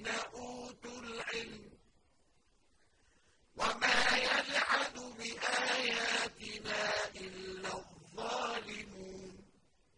الذين